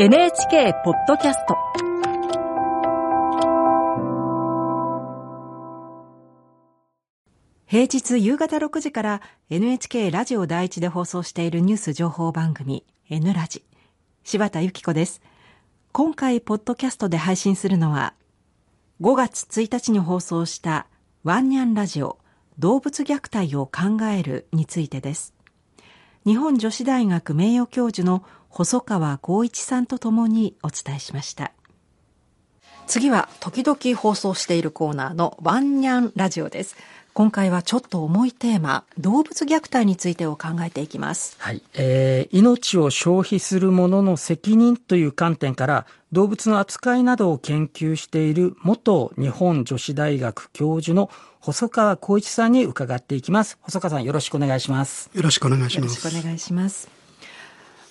NHK ポッドキャスト。平日夕方6時から NHK ラジオ第一で放送しているニュース情報番組 N ラジ。柴田由紀子です。今回ポッドキャストで配信するのは5月1日に放送したワンニャンラジオ動物虐待を考えるについてです。日本女子大学名誉教授の細川光一さんとともにお伝えしました次は時々放送しているコーナーのワンニャンラジオです今回はちょっと重いテーマ動物虐待についてを考えていきますはい、えー、命を消費する者の責任という観点から動物の扱いなどを研究している元日本女子大学教授の細川光一さんに伺っていきます。細川さんよろしくお願いします。よろしくお願いします。よろしくお願いします。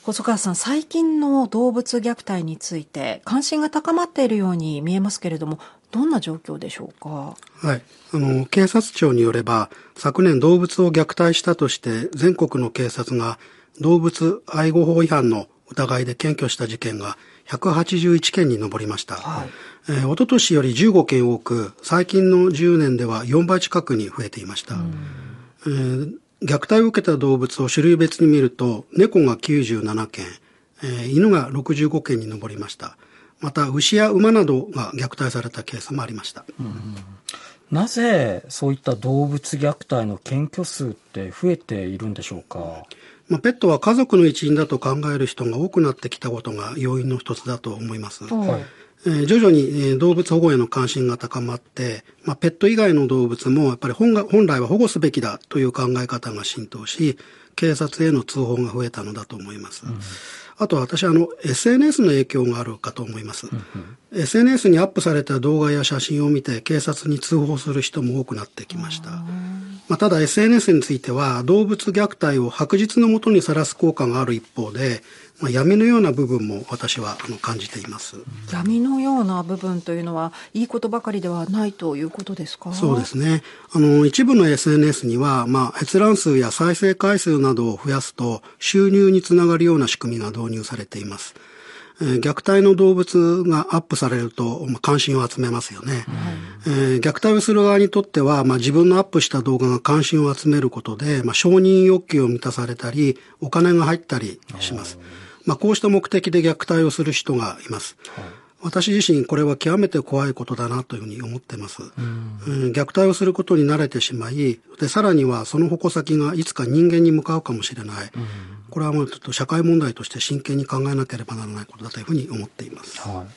細川さん、最近の動物虐待について関心が高まっているように見えますけれども、どんな状況でしょうか？はい、あの警察庁によれば、昨年動物を虐待したとして全国の警察が動物愛護法違反の疑いで検挙した事件が181件に上りました。はい、えー、一昨年より15件多く、最近の10年では4倍近くに増えていました。えー、虐待を受けた動物を種類別に見ると、猫が97件、えー、犬が65件に上りました。また、牛や馬などが虐待されたケースもありました。うんなぜそういった動物虐待の検挙数って増えているんでしょうか？まあ、ペットは家族の一員だと考える人が多くなってきたことが要因の一つだと思います。はいえー、徐々に、えー、動物保護への関心が高まって、まあ、ペット以外の動物もやっぱり本が本来は保護すべきだという考え方が浸透し、警察への通報が増えたのだと思います。うんあと私あの SNS の影響があるかと思います、うんうん、SNS にアップされた動画や写真を見て警察に通報する人も多くなってきました。まあ、ただ SNS については動物虐待を白日のもとにさらす効果がある一方でまあ、闇のような部分も私はあの感じています。闇のような部分というのはいいことばかりではないということですか？そうですね。あの一部の SNS には、まあ、閲覧数や再生回数などを増やすと収入につながるような仕組みが導入されています虐待の動物がアップされると、まあ、関心を集めますよね、うん、えー、虐待をする側にとっては、まあ、自分のアップした動画が関心を集めることで、まあ、承認欲求を満たされたりお金が入ったりします。まあ、こうした目的で虐待をする人がいます。はい私自身これは極めて怖いことだなというふうに思ってます。うん、虐待をすることに慣れてしまい、で、さらにはその矛先がいつか人間に向かうかもしれない。うん、これはもうちょっと社会問題として真剣に考えなければならないことだというふうに思っています。はい。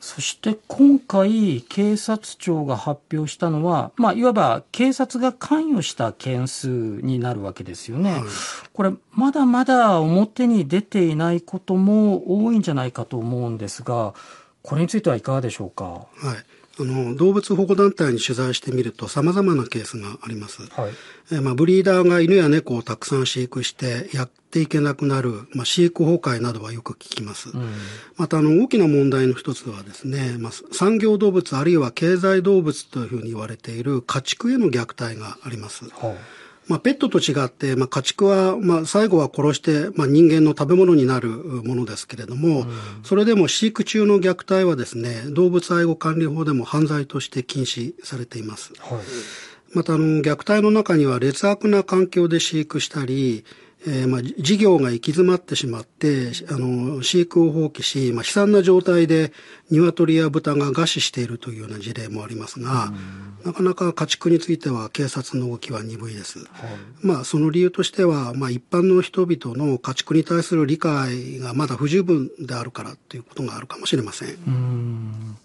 そして今回警察庁が発表したのは、まあ、いわば警察が関与した件数になるわけですよね。はい、これ、まだまだ表に出ていないことも多いんじゃないかと思うんですが、これについてはいかがでしょうか？はい。あの、動物保護団体に取材してみると様々なケースがあります。はい。えまあ、ブリーダーが犬や猫をたくさん飼育してやっていけなくなる、まあ、飼育崩壊などはよく聞きます。うん、また、あの、大きな問題の一つはですね、まあ、産業動物あるいは経済動物というふうに言われている家畜への虐待があります。はいまあ、ペットと違って、まあ、家畜は、まあ、最後は殺して、まあ、人間の食べ物になるものですけれども、うん、それでも飼育中の虐待はですね、動物愛護管理法でも犯罪として禁止されています。はい、また、あの、虐待の中には劣悪な環境で飼育したり、えー、まあ、事業が行き詰まってしまって、あの、飼育を放棄し、まあ、悲惨な状態で鶏や豚が餓死しているというような事例もありますが、なかなか家畜については警察の動きは鈍いです。はい、まあ、その理由としては、まあ、一般の人々の家畜に対する理解がまだ不十分であるからということがあるかもしれません。うん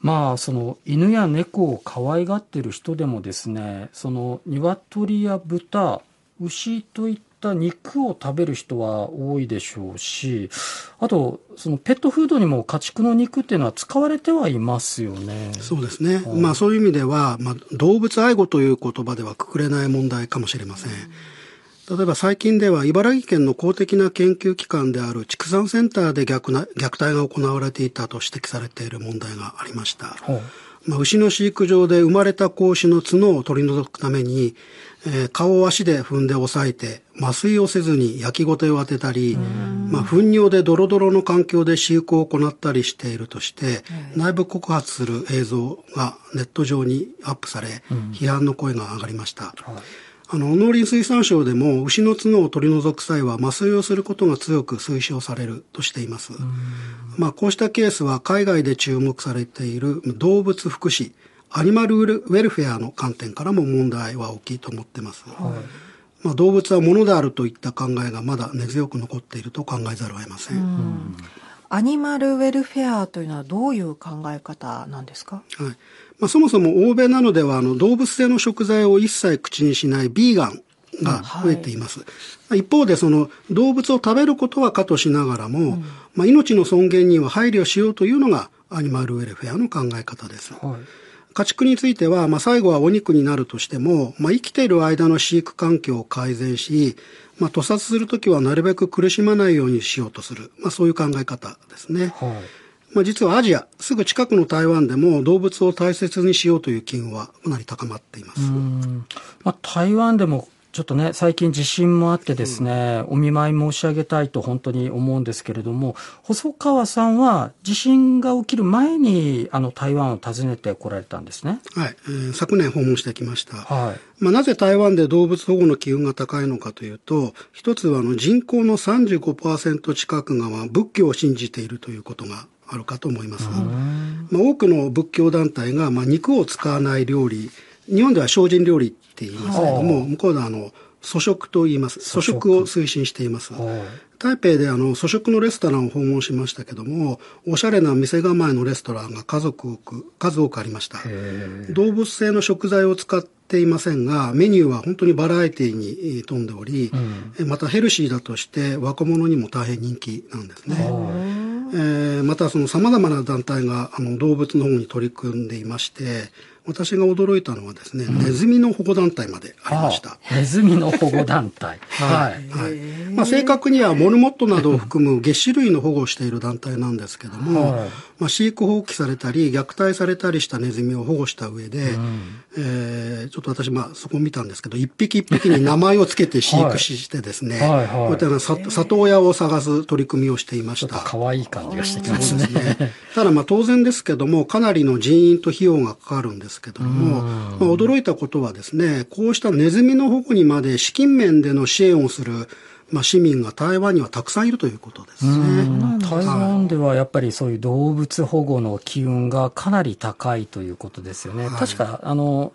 まあ、その犬や猫を可愛がってる人でもですね、その鶏や豚、牛といっった肉を食べる人は多いでしょうし、あと、そのペットフードにも家畜の肉っていうのは使われてはいますよね。そうですね。まあそういう意味では、まあ動物愛護という言葉ではくくれない問題かもしれません。例えば最近では茨城県の公的な研究機関である畜産センターで虐虐待が行われていたと指摘されている問題がありました。まあ、牛の飼育場で生まれた子牛の角を取り除くために、えー、顔を足で踏んで押さえて、麻酔をせずに焼きごてを当てたり、まあ、糞尿でドロドロの環境で飼育を行ったりしているとして、内部告発する映像がネット上にアップされ、批判の声が上がりました。はい。あの、農林水産省でも牛の角を取り除く際は麻酔をすることが強く推奨されるとしています。まあ、こうしたケースは海外で注目されている動物福祉、アニマルウェルフェアの観点からも問題は大きいと思ってます。はい、まあ、動物は物であるといった考えがまだ根強く残っていると考えざるを得ません。アニマルウェルフェアというのはどういう考え方なんですか、はいまあ、そもそも欧米などではあの動物性の食材を一切口にしないビーガンが増えています。はい、一方でその動物を食べることはかとしながらも、うん、まあ、命の尊厳には配慮しようというのがアニマルウェルフェアの考え方です。はい家畜については、まあ、最後はお肉になるとしても、まあ、生きている間の飼育環境を改善し、まあ、屠殺するときはなるべく苦しまないようにしようとする、まあ、そういう考え方ですね。はい、まあ、実はアジア、すぐ近くの台湾でも動物を大切にしようという機運はかなり高まっています。まあ、台湾でもちょっとね、最近地震もあってですね、お見舞い申し上げたいと本当に思うんですけれども、細川さんは地震が起きる前に、あの、台湾を訪ねてこられたんですね。はい。えー、昨年訪問してきました。はい。まあ、なぜ台湾で動物保護の機運が高いのかというと、一つはあの人口の35%近くが仏教を信じているということがあるかと思います。まあ、多くの仏教団体が、まあ、肉を使わない料理、日本では精進料理って言いますけれども、向こうではあの、粗食と言います。粗食を推進しています。台北であの、粗食のレストランを訪問しましたけども、おしゃれな店構えのレストランが家族多く、数多くありました。動物性の食材を使っていませんが、メニューは本当にバラエティに富んでおり、うん、またヘルシーだとして若者にも大変人気なんですね。えー、またその様々な団体があの動物の保護に取り組んでいまして、私が驚いたのはですね、うん、ネズミの保護団体までありました。ネズミの保護団体。はい。はい。まあ、正確にはモルモットなどを含む月種類の保護をしている団体なんですけども、はい、まあ、飼育放棄されたり、虐待されたりしたネズミを保護した上で、うん、えー、ちょっと私、まあ、そこを見たんですけど、一匹一匹に名前を付けて飼育してですね、はいはい、こういった里親を探す取り組みをしていました。可愛い感じがしてきますね。すね。ただ、まあ、当然ですけども、かなりの人員と費用がかかるんですけども、まあ、驚いたことはですね、こうしたネズミの保護にまで資金面での支援をするまあ、市民が台湾にはたくさんいるということですね。台湾ではやっぱりそういう動物保護の機運がかなり高いということですよね。はい、確か、あの、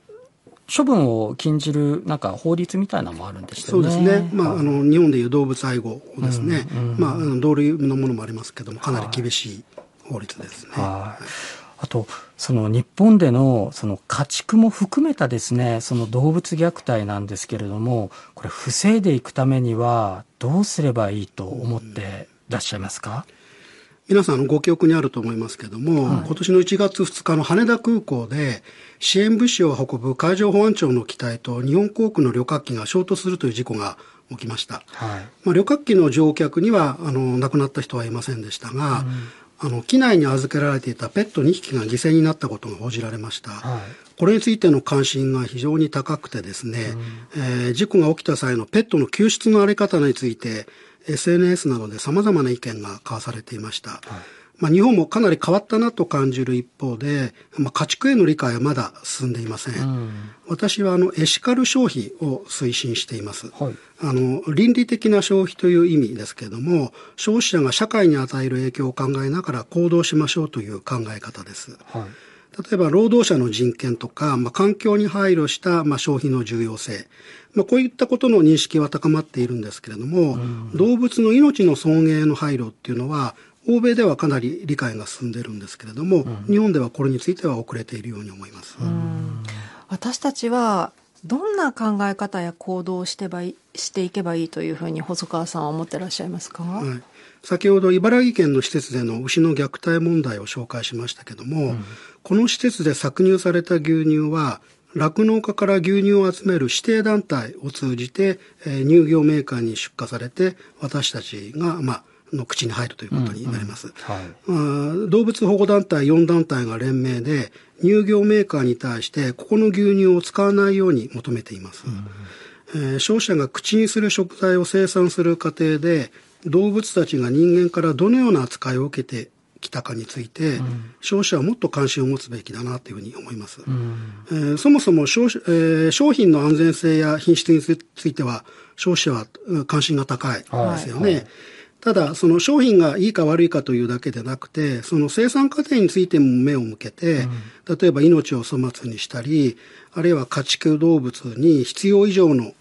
処分を禁じるなんか法律みたいなのもあるんですよね。そうですね。まあ、あの、日本でいう動物愛護ですね。うんうん、まあ、同類のものもありますけども、かなり厳しい法律ですね。はいあと、その日本でのその家畜も含めたですね、その動物虐待なんですけれども、これ防いでいくためにはどうすればいいと思ってらっしゃいますか、皆さんご記憶にあると思いますけども、はい、今年の1月2日の羽田空港で支援物資を運ぶ海上保安庁の機体と日本航空の旅客機が衝突するという事故が起きました。はい、まあ、旅客機の乗客にはあの亡くなった人はいませんでしたが、うんあの、機内に預けられていたペット2匹が犠牲になったことが報じられました。はい、これについての関心が非常に高くてですね、うん、えー、事故が起きた際のペットの救出のあり方について、SNS などで様々な意見が交わされていました。はいまあ、日本もかなり変わったなと感じる一方で、まあ、家畜への理解はまだ進んでいません。うん、私はあのエシカル消費を推進しています、はい、あの。倫理的な消費という意味ですけれども、消費者が社会に与える影響を考えながら行動しましょうという考え方です。はい例えば労働者の人権とか、まあ、環境に配慮した、まあ、消費の重要性、まあ、こういったことの認識は高まっているんですけれども、うん、動物の命の尊厳の配慮っていうのは、欧米ではかなり理解が進んでるんですけれども、うん、日本ではこれについては遅れているように思います。私たちはどんな考え方や行動をしてばいしていけばいいというふうに細川さんは思ってらっしゃいますか、はい、先ほど茨城県の施設での牛の虐待問題を紹介しましたけども、うん、この施設で搾乳された牛乳は酪農家から牛乳を集める指定団体を通じて、えー、乳業メーカーに出荷されて私たちが、まあ、の口に入るということになります。動物保護団体4団体が連名で乳業メーカーに対してここの牛乳を使わないように求めています。うん、えー、消費者が口にする食材を生産する過程で動物たちが人間からどのような扱いを受けてきたかについて、うん、消費者はもっと関心を持つべきだなというふうに思います。うん、えー、そもそも商,、えー、商品の安全性や品質については消費者は関心が高いですよね。はいはいただ、その商品がいいか悪いかというだけでなくて、その生産過程についても目を向けて、うん、例えば命を粗末にしたり、あるいは家畜動物に必要以上の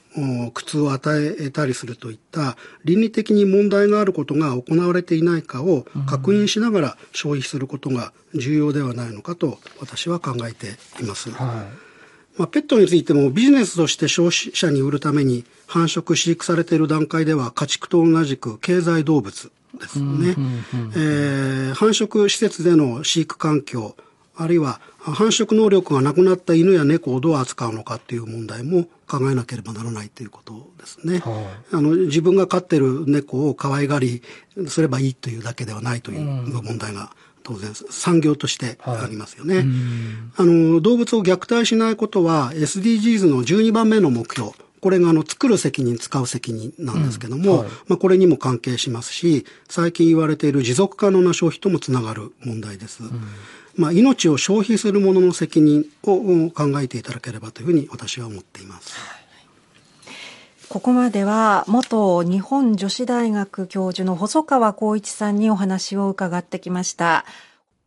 苦痛を与えたりするといった倫理的に問題があることが行われていないかを確認しながら消費することが重要ではないのかと私は考えています。はいまあ、ペットについてもビジネスとして消費者に売るために繁殖飼育されている段階では家畜と同じく経済動物ですね。え繁殖施設での飼育環境、あるいは繁殖能力がなくなった犬や猫をどう扱うのかっていう問題も考えなければならないということですね。はい、あの自分が飼ってる猫を可愛がりすればいいというだけではないという問題が当然産業としてありますよね。はい、あの動物を虐待しないことは SDGs の12番目の目標。これがあの作る責任、使う責任なんですけども、うんはい、まあこれにも関係しますし、最近言われている持続可能な消費ともつながる問題です。うん、まあ命を消費する者の責任を考えていただければというふうに私は思っています。ここまでは元日本女子大学教授の細川光一さんにお話を伺ってきました。